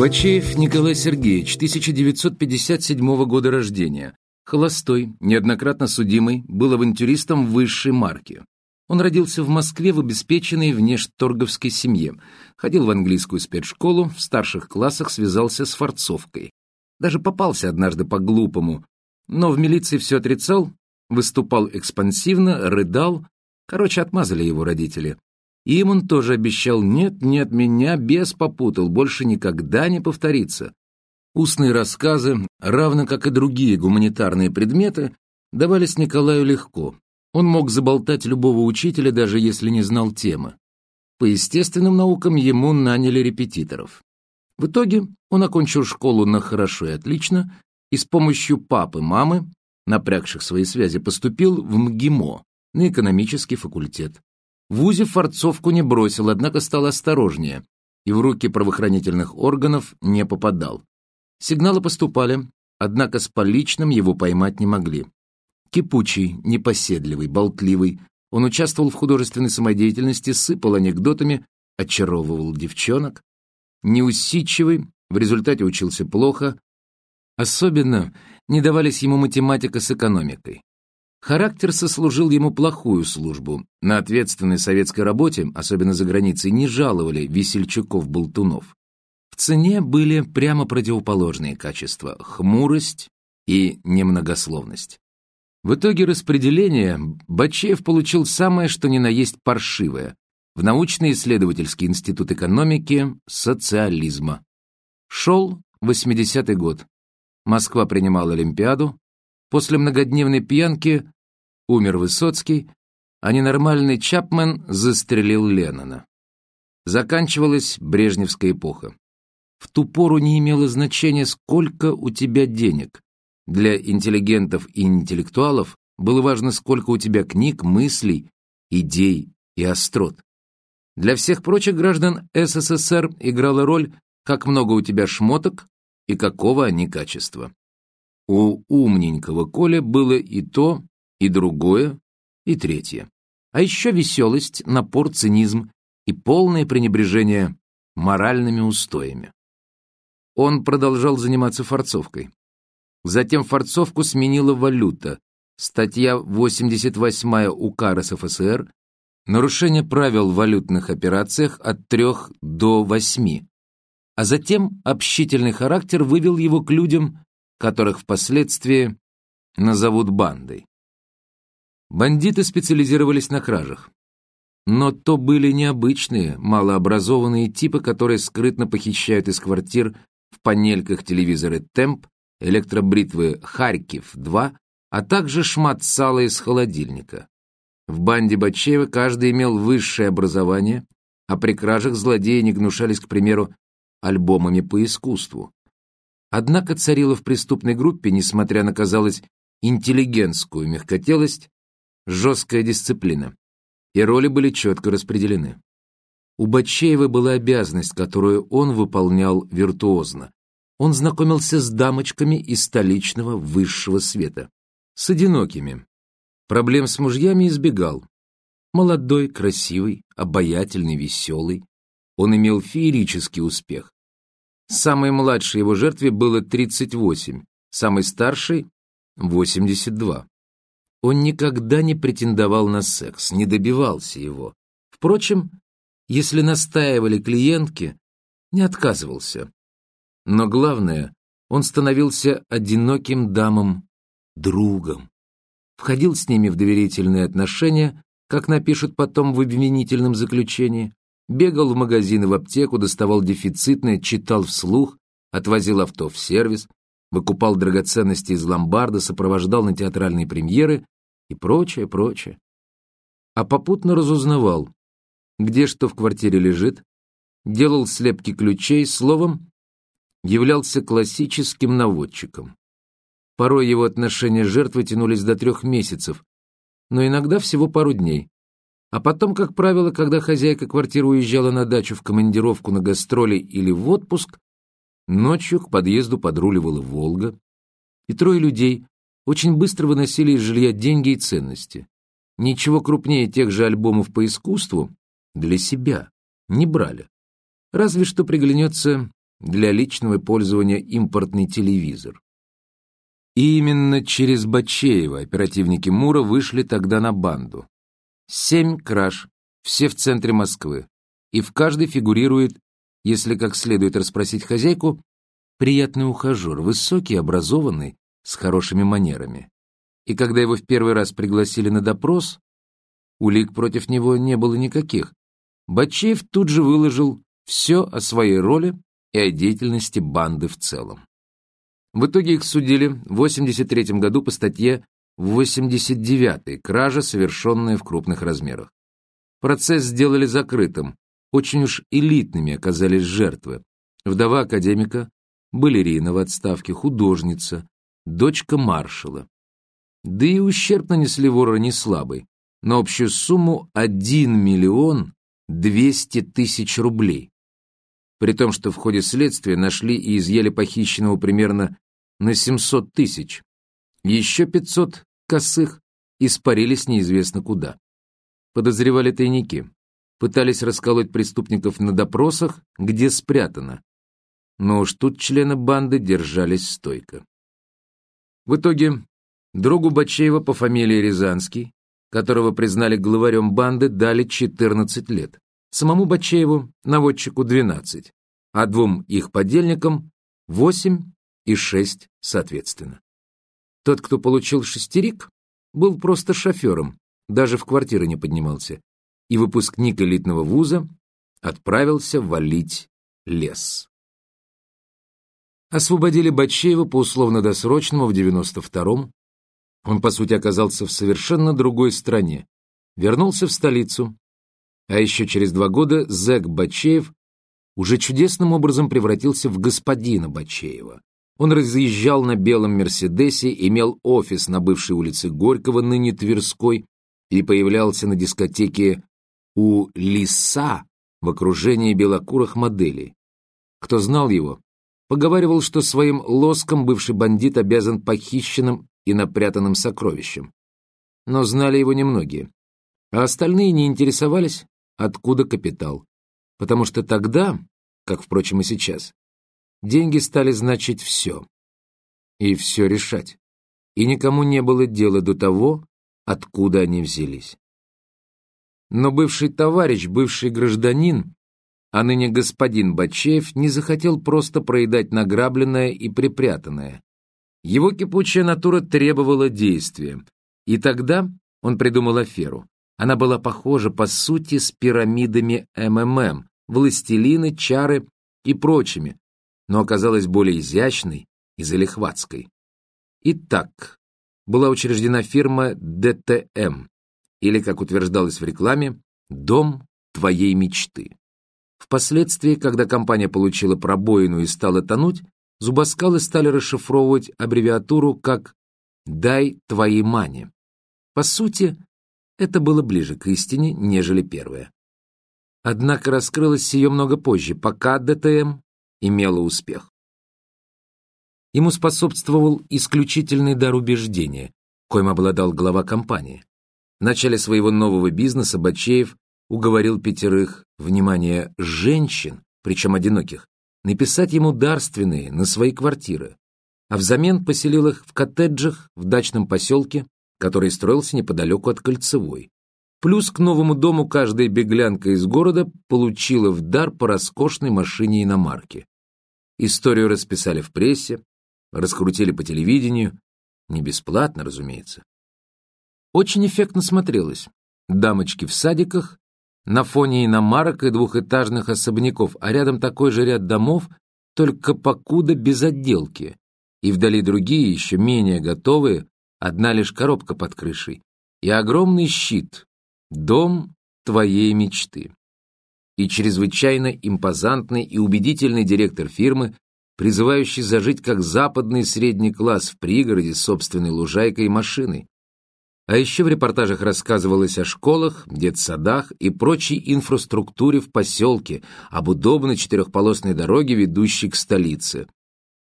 Бачеев Николай Сергеевич, 1957 года рождения. Холостой, неоднократно судимый, был авантюристом высшей марки. Он родился в Москве в обеспеченной внешторговской семье, ходил в английскую спецшколу, в старших классах связался с форцовкой. Даже попался однажды по-глупому, но в милиции все отрицал, выступал экспансивно, рыдал. Короче, отмазали его родители. Им он тоже обещал «нет, нет, меня бес попутал, больше никогда не повторится». Устные рассказы, равно как и другие гуманитарные предметы, давались Николаю легко. Он мог заболтать любого учителя, даже если не знал темы. По естественным наукам ему наняли репетиторов. В итоге он окончил школу на хорошо и отлично, и с помощью папы, мамы, напрягших свои связи, поступил в МГИМО, на экономический факультет. В ВУЗе форцовку не бросил, однако стал осторожнее и в руки правоохранительных органов не попадал. Сигналы поступали, однако с поличным его поймать не могли. Кипучий, непоседливый, болтливый, он участвовал в художественной самодеятельности, сыпал анекдотами, очаровывал девчонок. Неусидчивый, в результате учился плохо. Особенно не давались ему математика с экономикой. Характер сослужил ему плохую службу. На ответственной советской работе, особенно за границей, не жаловали весельчаков-болтунов. В цене были прямо противоположные качества — хмурость и немногословность. В итоге распределения Бачеев получил самое что ни на есть паршивое в научно-исследовательский институт экономики социализма. Шел 80-й год. Москва принимала Олимпиаду. После многодневной пьянки умер Высоцкий, а ненормальный Чапмен застрелил Леннона. Заканчивалась Брежневская эпоха. В ту пору не имело значения, сколько у тебя денег. Для интеллигентов и интеллектуалов было важно, сколько у тебя книг, мыслей, идей и острот. Для всех прочих граждан СССР играла роль, как много у тебя шмоток и какого они качества. У умненького Коля было и то, и другое, и третье. А еще веселость, напор, цинизм и полное пренебрежение моральными устоями. Он продолжал заниматься форцовкой. Затем форцовку сменила валюта. Статья 88 УК РСФСР «Нарушение правил в валютных операциях от 3 до 8». А затем общительный характер вывел его к людям, которых впоследствии назовут бандой. Бандиты специализировались на кражах. Но то были необычные, малообразованные типы, которые скрытно похищают из квартир в панельках телевизоры «Темп» электробритвы «Харьков-2», а также шмат сала из холодильника. В банде Бачеева каждый имел высшее образование, а при кражах злодеи не гнушались, к примеру, альбомами по искусству. Однако царила в преступной группе, несмотря на, казалось, интеллигентскую мягкотелость, жесткая дисциплина, и роли были четко распределены. У Бачеева была обязанность, которую он выполнял виртуозно он знакомился с дамочками из столичного высшего света, с одинокими. Проблем с мужьями избегал. Молодой, красивый, обаятельный, веселый. Он имел феерический успех. Самой младшей его жертве было 38, самой старшей — 82. Он никогда не претендовал на секс, не добивался его. Впрочем, если настаивали клиентки, не отказывался. Но главное, он становился одиноким дамам другом. Входил с ними в доверительные отношения, как напишут потом в обвинительном заключении, бегал в магазин и в аптеку, доставал дефицитное, читал вслух, отвозил авто в сервис, выкупал драгоценности из ломбарда, сопровождал на театральные премьеры и прочее, прочее. А попутно разузнавал, где что в квартире лежит, делал слепки ключей, словом, являлся классическим наводчиком. Порой его отношения с жертвой тянулись до трех месяцев, но иногда всего пару дней. А потом, как правило, когда хозяйка квартиры уезжала на дачу в командировку на гастроли или в отпуск, ночью к подъезду подруливала «Волга», и трое людей очень быстро выносили из жилья деньги и ценности. Ничего крупнее тех же альбомов по искусству для себя не брали. Разве что приглянется для личного пользования импортный телевизор. И именно через Бачеева оперативники Мура вышли тогда на банду. Семь краж, все в центре Москвы, и в каждой фигурирует, если как следует расспросить хозяйку, приятный ухажер, высокий, образованный, с хорошими манерами. И когда его в первый раз пригласили на допрос, улик против него не было никаких. Бачеев тут же выложил все о своей роли и о деятельности банды в целом. В итоге их судили в 83 году по статье 89-й «Кража, совершенная в крупных размерах». Процесс сделали закрытым, очень уж элитными оказались жертвы. Вдова академика, балерина в отставке, художница, дочка маршала. Да и ущерб нанесли воры не слабый, на общую сумму 1 миллион 200 тысяч рублей. При том, что в ходе следствия нашли и изъяли похищенного примерно на 700 тысяч. Еще 500 косых испарились неизвестно куда. Подозревали тайники. Пытались расколоть преступников на допросах, где спрятано. Но уж тут члены банды держались стойко. В итоге другу Бачеева по фамилии Рязанский, которого признали главарем банды, дали 14 лет. Самому Бачееву, наводчику, 12, а двум их подельникам 8 и 6 соответственно. Тот, кто получил шестерик, был просто шофером, даже в квартиры не поднимался, и выпускник элитного вуза отправился валить лес. Освободили Батчеева по условно-досрочному в 92-м. Он, по сути, оказался в совершенно другой стране. Вернулся в столицу. А еще через два года зэк Батчеев уже чудесным образом превратился в господина Батчеева. Он разъезжал на белом «Мерседесе», имел офис на бывшей улице Горького, ныне Тверской, и появлялся на дискотеке у Лиса в окружении белокурых моделей. Кто знал его, поговаривал, что своим лоском бывший бандит обязан похищенным и напрятанным сокровищем. Но знали его немногие, а остальные не интересовались, откуда капитал, потому что тогда, как, впрочем, и сейчас, деньги стали значить все. И все решать. И никому не было дела до того, откуда они взялись. Но бывший товарищ, бывший гражданин, а ныне господин Бачеев не захотел просто проедать награбленное и припрятанное. Его кипучая натура требовала действия. И тогда он придумал аферу. Она была похожа, по сути, с пирамидами МММ, властелины, чары и прочими, но оказалась более изящной и залихватской. Итак, была учреждена фирма ДТМ, или, как утверждалось в рекламе, «Дом твоей мечты». Впоследствии, когда компания получила пробоину и стала тонуть, зубоскалы стали расшифровывать аббревиатуру как «Дай твоей мане». По сути, это было ближе к истине, нежели первое. Однако раскрылось ее много позже, пока ДТМ имела успех. Ему способствовал исключительный дар убеждения, коим обладал глава компании. В начале своего нового бизнеса Бачеев уговорил пятерых, внимание, женщин, причем одиноких, написать ему дарственные на свои квартиры, а взамен поселил их в коттеджах в дачном поселке, который строился неподалеку от Кольцевой. Плюс к новому дому каждая беглянка из города получила в дар по роскошной машине иномарки. Историю расписали в прессе, раскрутили по телевидению, не бесплатно, разумеется. Очень эффектно смотрелось. Дамочки в садиках, на фоне иномарок и двухэтажных особняков, а рядом такой же ряд домов, только покуда без отделки. И вдали другие, еще менее готовые, одна лишь коробка под крышей и огромный щит «Дом твоей мечты» и чрезвычайно импозантный и убедительный директор фирмы, призывающий зажить как западный средний класс в пригороде с собственной лужайкой и машиной. А еще в репортажах рассказывалось о школах, детсадах и прочей инфраструктуре в поселке, об удобной четырехполосной дороге, ведущей к столице.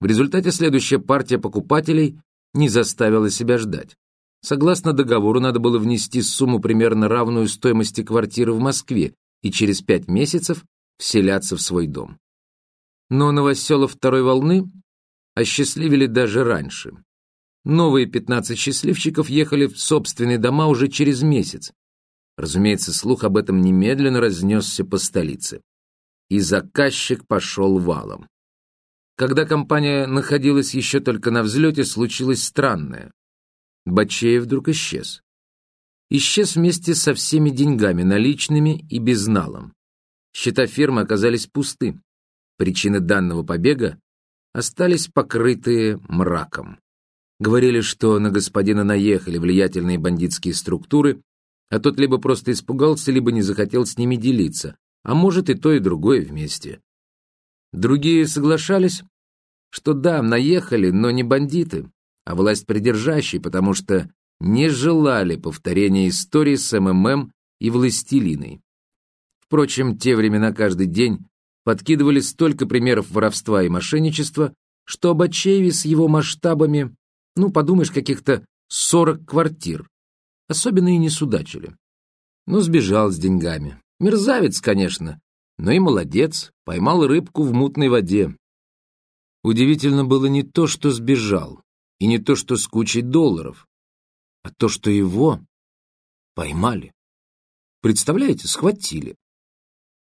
В результате следующая партия покупателей не заставила себя ждать. Согласно договору, надо было внести сумму примерно равную стоимости квартиры в Москве и через пять месяцев вселяться в свой дом. Но новоселов второй волны осчастливили даже раньше. Новые 15 счастливчиков ехали в собственные дома уже через месяц. Разумеется, слух об этом немедленно разнесся по столице. И заказчик пошел валом. Когда компания находилась еще только на взлете, случилось странное. Бачеев вдруг исчез. Исчез вместе со всеми деньгами, наличными и безналом. Счета фирмы оказались пусты. Причины данного побега остались покрытые мраком. Говорили, что на господина наехали влиятельные бандитские структуры, а тот либо просто испугался, либо не захотел с ними делиться, а может и то, и другое вместе. Другие соглашались, что да, наехали, но не бандиты, а власть придержащие, потому что не желали повторения истории с МММ и властелиной. Впрочем, те времена каждый день подкидывали столько примеров воровства и мошенничества, что об Ачееве с его масштабами, ну, подумаешь, каких-то сорок квартир, особенно и не судачили. Но сбежал с деньгами. Мерзавец, конечно, но и молодец, поймал рыбку в мутной воде. Удивительно было не то, что сбежал, и не то, что с кучей долларов, а то, что его поймали. Представляете, схватили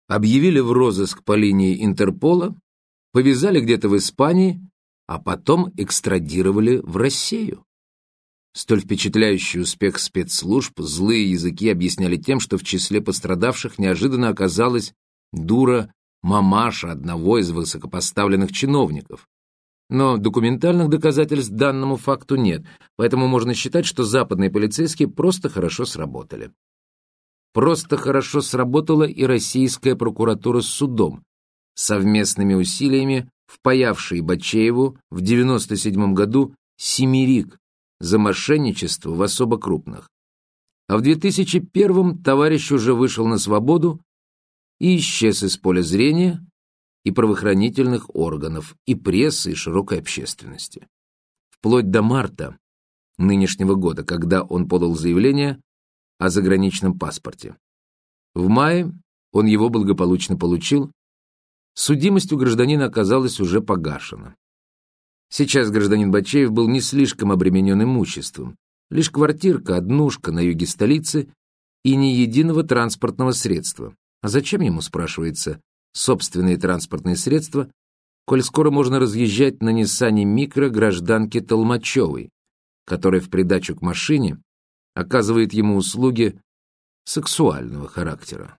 объявили в розыск по линии Интерпола, повязали где-то в Испании, а потом экстрадировали в Россию. Столь впечатляющий успех спецслужб злые языки объясняли тем, что в числе пострадавших неожиданно оказалась дура мамаша одного из высокопоставленных чиновников. Но документальных доказательств данному факту нет, поэтому можно считать, что западные полицейские просто хорошо сработали. Просто хорошо сработала и российская прокуратура с судом, совместными усилиями впаявшие Бачееву в 97 году семерик за мошенничество в особо крупных. А в 2001 товарищ уже вышел на свободу и исчез из поля зрения и правоохранительных органов, и прессы, и широкой общественности. Вплоть до марта нынешнего года, когда он подал заявление о заграничном паспорте. В мае он его благополучно получил, судимость у гражданина оказалась уже погашена. Сейчас гражданин Бачеев был не слишком обременен имуществом, лишь квартирка, однушка на юге столицы и ни единого транспортного средства. А зачем ему, спрашивается, собственные транспортные средства, коль скоро можно разъезжать на Ниссане Микро гражданки Толмачевой, которая в придачу к машине оказывает ему услуги сексуального характера.